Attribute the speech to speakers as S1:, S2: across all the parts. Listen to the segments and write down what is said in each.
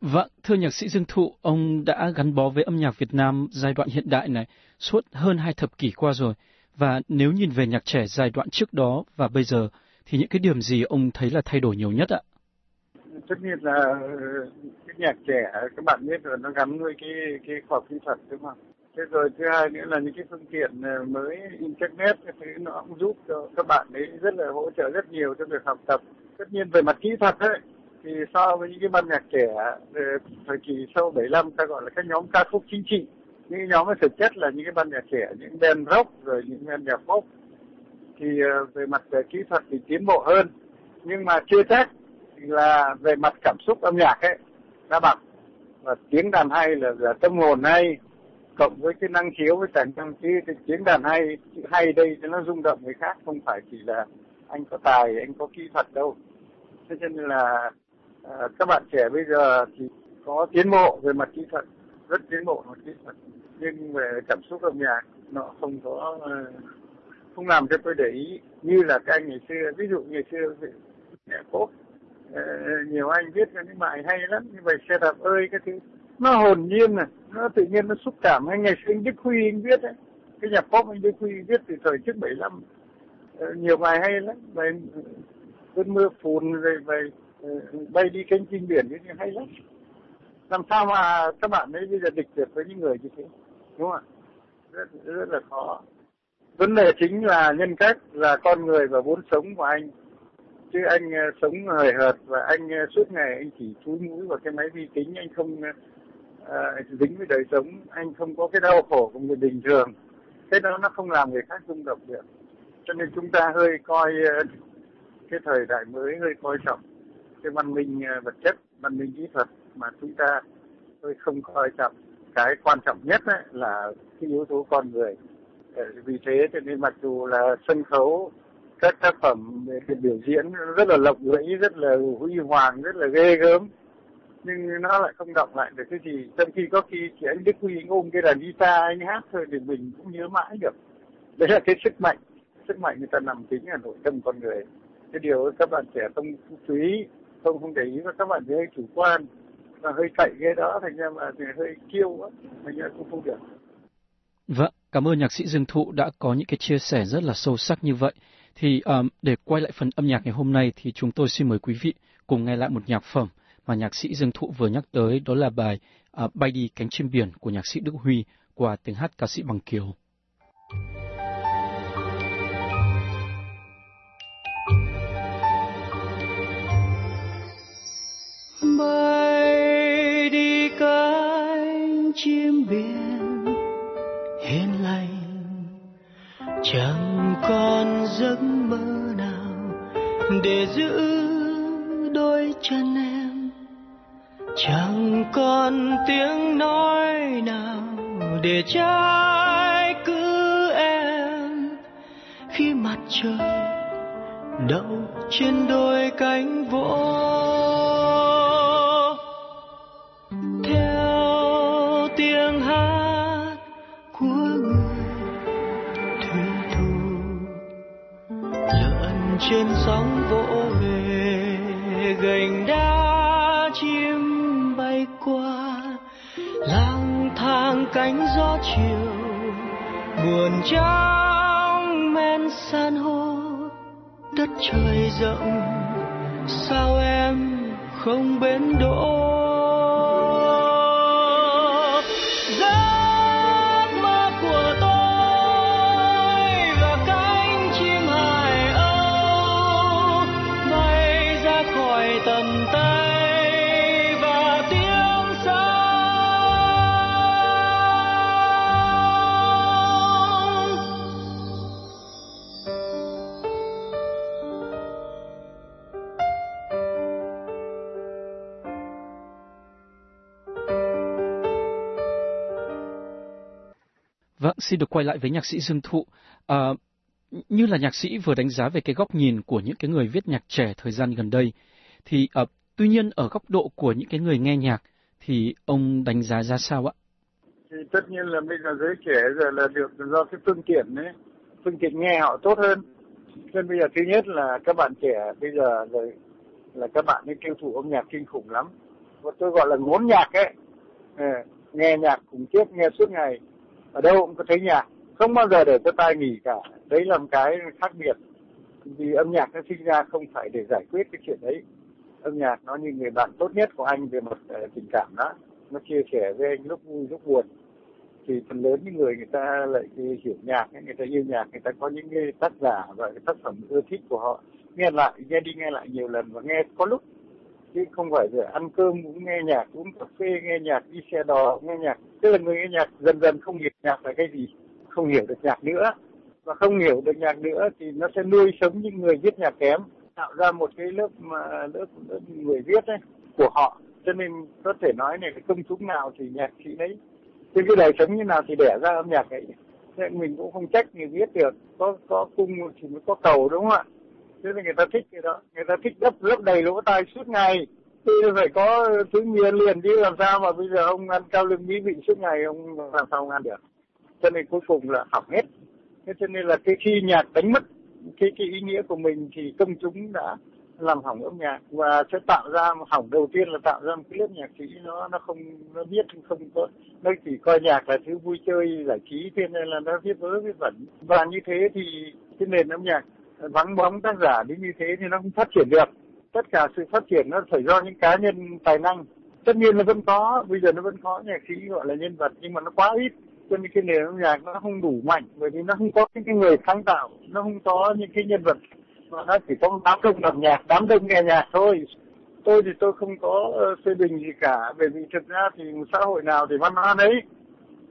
S1: Vâng, thưa nhạc sĩ Dương Thụ, ông đã gắn bó với âm nhạc Việt Nam giai đoạn hiện đại này suốt hơn hai thập kỷ qua rồi. Và nếu nhìn về nhạc trẻ giai đoạn trước đó và bây giờ, thì những cái điểm gì ông thấy là thay đổi nhiều nhất ạ?
S2: Tất nhiên là cái nhạc trẻ, các bạn biết rồi, nó gắn với cái cái khoa học kỹ thuật đúng không? Thế rồi thứ hai nữa là những cái phương tiện ờ, mới internet cái thứ nó cũng giúp cho các bạn ấy rất là hỗ trợ rất nhiều trong việc học tập. Tất nhiên về mặt kỹ thuật ấy, thì so với những cái ban nhạc trẻ ờ, thời kỳ sau 75 ta gọi là các nhóm ca khúc chính trị. Những nhóm ấy thực chất là những cái ban nhạc trẻ những band rock rồi những ban nhạc pop. Thì ờ, về mặt về kỹ thuật thì tiến bộ hơn. Nhưng mà chưa chắc là về mặt cảm xúc âm nhạc ấy đã bằng. Và tiếng đàn hay là, là tâm hồn hay cộng với cái năng khiếu với cả năng cái, cái tiếng đàn hay hay đây nó rung động người khác không phải chỉ là anh có tài anh có kỹ thuật đâu. Thế cho nên là à, các bạn trẻ bây giờ thì có tiến bộ về mặt kỹ thuật rất tiến bộ về mặt kỹ thuật. Nhưng về cảm xúc âm nhạc nó không có ờ, không làm cho tôi để ý như là các anh ngày xưa. Ví dụ ngày xưa nhạc pop ờ, nhiều anh viết những bài hay lắm như vậy xe đạp ơi cái thứ. Nó hồn nhiên này nó tự nhiên nó xúc cảm. Hay ngày xưa anh Đức Huy anh viết ấy cái nhạc pop anh Đức Huy viết từ thời trước 75 nhiều bài hay lắm. Bài cơn mưa phùn rồi bài bay đi cánh chim biển như thế hay lắm. Làm sao mà các bạn ấy bây giờ địch được với những người như thế đúng không ạ? Rất, rất là khó. Vấn đề chính là nhân cách là con người và vốn sống của anh. Chứ anh ờ, sống hời hợt và anh ờ, suốt ngày anh chỉ chúi mũi vào cái máy vi tính anh không uh, dính với đời sống anh không có cái đau khổ của người bình thường. Thế đó nó không làm người khác rung động được. Cho nên chúng ta hơi coi uh, cái thời đại mới hơi coi trọng cái văn minh ờ, vật chất, văn minh kỹ thuật mà chúng ta tôi không coi trọng. Cái quan trọng nhất ấy là cái yếu tố con người. Ờ, vì thế cho nên mặc dù là sân khấu, các tác phẩm về biểu diễn rất là lộng lẫy, rất là huy hoàng, rất là ghê gớm, nhưng nó lại không động lại được. Cái gì trong khi có khi chỉ anh Đức Huy anh ôm cái đàn guitar anh hát thôi thì mình cũng nhớ mãi được. Đấy là cái sức mạnh. Sức mạnh người ta nằm chính ở nội tâm con người. Cái điều các bạn trẻ không chú ý không không để ý và các bạn hơi chủ quan và hơi cậy cái đó thành ra mà thì hơi kiêu quá thành ra cũng không được
S1: Vâng, cảm ơn nhạc sĩ Dương Thụ đã có những cái chia sẻ rất là sâu sắc như vậy. Thì um, để quay lại phần âm nhạc ngày hôm nay thì chúng tôi xin mời quý vị cùng nghe lại một nhạc phẩm mà nhạc sĩ Dương Thụ vừa nhắc tới đó là bài uh, Bay đi cánh chim biển của nhạc sĩ Đức Huy qua tiếng hát ca sĩ Bằng Kiều.
S3: Bay đi cánh chim biển, hiền lành. Chẳng còn giấc mơ nào để giữ đôi chân em. Chẳng còn tiếng nói nào để trái cứ em. Khi mặt trời đậu trên đôi cánh vỗ trên sóng vỗ về, gành đá chim bay qua, lang thang cánh gió chiều, buồn trong men san hô. Đất trời rộng, sao em không bến đỗ?
S1: Vâng, xin được quay lại với nhạc sĩ Dương Thụ. À, như là nhạc sĩ vừa đánh giá về cái góc nhìn của những cái người viết nhạc trẻ thời gian gần đây, thì à, tuy nhiên ở góc độ của những cái người nghe nhạc, thì ông đánh giá ra sao ạ?
S2: thì tất nhiên là bây giờ giới trẻ giờ là được do cái phương tiện đấy phương tiện nghe họ tốt hơn nên bây giờ thứ nhất là các bạn trẻ bây giờ là, là các bạn ấy tiêu thụ âm nhạc kinh khủng lắm và tôi gọi là ngốn nhạc ấy À, nghe nhạc khủng khiếp nghe suốt ngày ở đâu cũng có thấy nhạc. Không bao giờ để cho tai nghỉ cả. Đấy là một cái khác biệt. Vì âm nhạc nó sinh ra không phải để giải quyết cái chuyện đấy. Âm nhạc nó như người bạn tốt nhất của anh về mặt uh, tình cảm đó. Nó chia sẻ với anh lúc vui lúc buồn. Thì phần lớn những người người ta lại hiểu nhạc người ta yêu nhạc người ta có những cái tác giả và cái tác phẩm ưa thích của họ. Nghe lại nghe đi nghe lại nhiều lần và nghe có lúc chứ không phải là ăn cơm cũng nghe nhạc uống cà phê nghe nhạc đi xe đò nghe nhạc. Tức là người nghe nhạc dần dần không hiểu nhạc là cái gì không hiểu được nhạc nữa. Và không hiểu được nhạc nữa thì nó sẽ nuôi sống những người viết nhạc kém tạo ra một cái lớp mà lớp, lớp người viết ấy của họ. Cho nên có thể nói này cái công chúng nào thì nhạc sĩ đấy trên cái đời sống như nào thì đẻ ra âm nhạc ấy. Nên mình cũng không trách người viết được. Có có cung thì mới có cầu đúng không ạ? Thế là người ta thích cái đó. Người ta thích lấp lấp đầy lỗ tai suốt ngày. Thì phải có thứ miên liền đi làm sao mà bây giờ ông ăn cao lương mỹ vị suốt ngày ông làm sao ông ăn được? Cho nên cuối cùng là hỏng hết. Thế cho nên là cái khi nhạc đánh mất cái cái ý nghĩa của mình thì công chúng đã làm hỏng âm nhạc và sẽ tạo ra hỏng đầu tiên là tạo ra một cái lớp nhạc sĩ nó nó không, nó biết không có, nó chỉ coi nhạc là thứ vui chơi giải trí, thế nên là nó viết vớ viết vẩn. Và như thế thì cái nền âm nhạc vắng bóng tác giả đến như thế thì nó không phát triển được. Tất cả sự phát triển nó phải do những cá nhân tài năng. Tất nhiên là vẫn có, bây giờ nó vẫn có nhạc sĩ gọi là nhân vật, nhưng mà nó quá ít. Cho nên cái nền âm nhạc nó không đủ mạnh, bởi vì nó không có những cái người sáng tạo, nó không có những cái nhân vật mà nó chỉ có đám đông làm nhạc, đám đông nghe nhạc thôi. Tôi thì tôi không có ờ, phê bình gì cả, bởi vì thực ra thì một xã hội nào thì văn hóa đấy,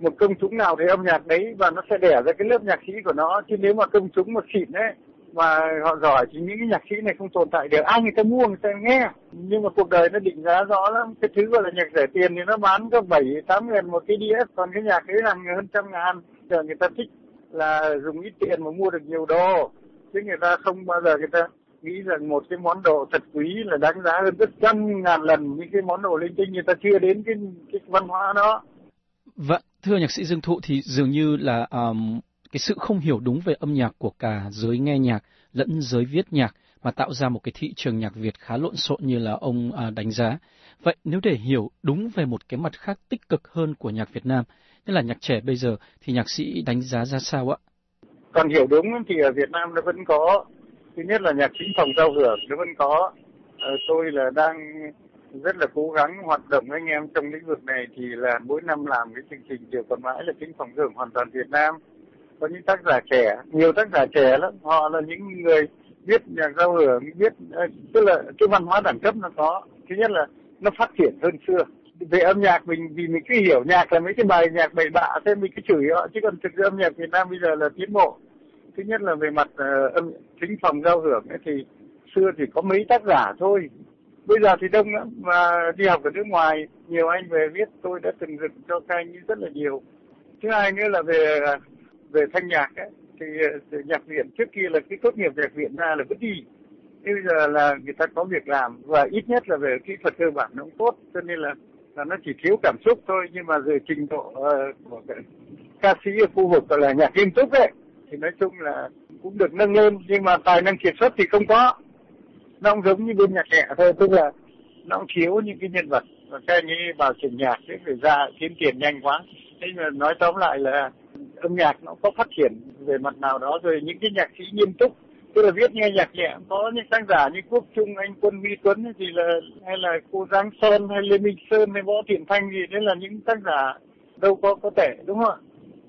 S2: một công chúng nào thì âm nhạc đấy và nó sẽ đẻ ra cái lớp nhạc sĩ của nó. Chứ nếu mà công chúng mà xịn ấy mà họ giỏi thì những cái nhạc sĩ này không tồn tại được. Ai người ta mua người ta nghe. Nhưng mà cuộc đời nó định giá rõ lắm. Cái thứ gọi là nhạc rẻ tiền thì nó bán có bảy tám ngàn một cái đĩa. Còn cái nhạc ấy là hơn trăm ngàn. Giờ người ta thích là dùng ít tiền mà mua được nhiều đồ. Chứ người ta không bao giờ người ta nghĩ rằng một cái món đồ thật quý là đáng giá hơn rất trăm ngàn lần những cái món đồ linh tinh. Người ta chưa đến cái cái văn hóa đó.
S1: Vâng, thưa nhạc sĩ Dương Thụ thì dường như là um, cái sự không hiểu đúng về âm nhạc của cả giới nghe nhạc lẫn giới viết nhạc mà tạo ra một cái thị trường nhạc Việt khá lộn xộn như là ông à, đánh giá. Vậy nếu để hiểu đúng về một cái mặt khác tích cực hơn của nhạc Việt Nam, như là nhạc trẻ bây giờ, thì nhạc sĩ đánh giá ra sao ạ?
S2: Còn hiểu đúng thì ở Việt Nam nó vẫn có, thứ nhất là nhạc chính phòng giao hưởng nó vẫn có. À, tôi là đang rất là cố gắng hoạt động với anh em trong lĩnh vực này thì là mỗi năm làm cái chương trình điều còn mãi là chính phòng hưởng hoàn toàn Việt Nam có những tác giả trẻ nhiều tác giả trẻ lắm. Họ là những người viết nhạc giao hưởng viết ờ, tức là cái văn hóa đẳng cấp nó có. Thứ nhất là nó phát triển hơn xưa. Về âm nhạc mình vì mình cứ hiểu nhạc là mấy cái bài nhạc bậy bạ thế mình cứ chửi họ. Chứ còn thực ra âm nhạc Việt Nam bây giờ là tiến bộ. Thứ nhất là về mặt uh, âm thính phòng giao hưởng ấy thì xưa thì có mấy tác giả thôi. Bây giờ thì đông lắm. Và đi học ở nước ngoài nhiều anh về viết. Tôi đã từng dựng cho các anh rất là nhiều. Thứ hai nữa là về à, về thanh nhạc ấy, ờ, thì nhạc viện trước kia là cái tốt nghiệp nhạc viện ra là vứt đi. Bây giờ là người ta có việc làm và ít nhất là về kỹ thuật cơ bản nó cũng tốt cho nên là là nó chỉ thiếu cảm xúc thôi. Nhưng mà về trình độ uh, của cái ca sĩ ở khu vực gọi là nhạc nghiêm túc ấy thì nói chung là cũng được nâng lên. Nhưng mà tài năng kiệt xuất thì không có. Nó cũng giống như bên nhạc nhẹ thôi tức là nó cũng thiếu những cái nhân vật. Và các anh ấy vào trình nhạc thế phải ra kiếm tiền nhanh quá. Thế mà nói tóm lại là âm nhạc nó có phát triển về mặt nào đó, rồi những cái nhạc sĩ nghiêm túc. Tức là viết nghe nhạc nhẹ, có những tác giả như quốc trung, anh quân vi tuấn thì là, hay là cô giáng sơn, hay lê minh sơn, hay võ thiện thanh gì, đấy là những tác giả đâu có có tệ, đúng không ạ?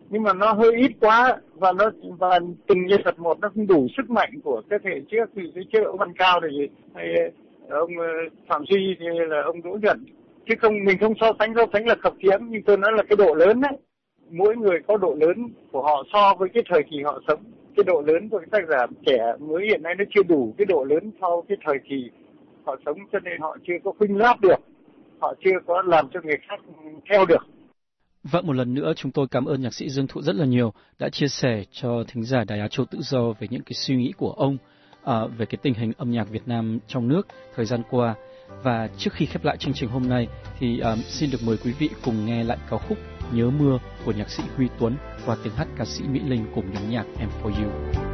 S2: Nhưng mà nó hơi ít quá, và nó, và từng nhân vật một nó không đủ sức mạnh của cái thể trước, thì cái trước ông văn cao thì hay ờ, ông ờ, phạm duy thì là ông đỗ nhuận. Chứ không, mình không so sánh so sánh là khập khiễng, nhưng tôi nói là cái độ lớn đấy mỗi người có độ lớn của họ so với cái thời kỳ họ sống. Cái độ lớn của cái tác giả trẻ mới hiện nay nó chưa đủ cái độ lớn sau cái thời kỳ họ sống cho nên họ chưa có khuynh láp được. Họ chưa có làm cho người khác theo được.
S1: Vâng, một lần nữa chúng tôi cảm ơn nhạc sĩ Dương Thụ rất là nhiều đã chia sẻ cho thính giả Đài Á Châu Tự Do về những cái suy nghĩ của ông à, về cái tình hình âm nhạc Việt Nam trong nước thời gian qua. Và trước khi khép lại chương trình hôm nay thì um, xin được mời quý vị cùng nghe lại ca khúc Nhớ mưa của nhạc sĩ Huy Tuấn và tiếng hát ca sĩ Mỹ Linh cùng nhóm nhạc M for You.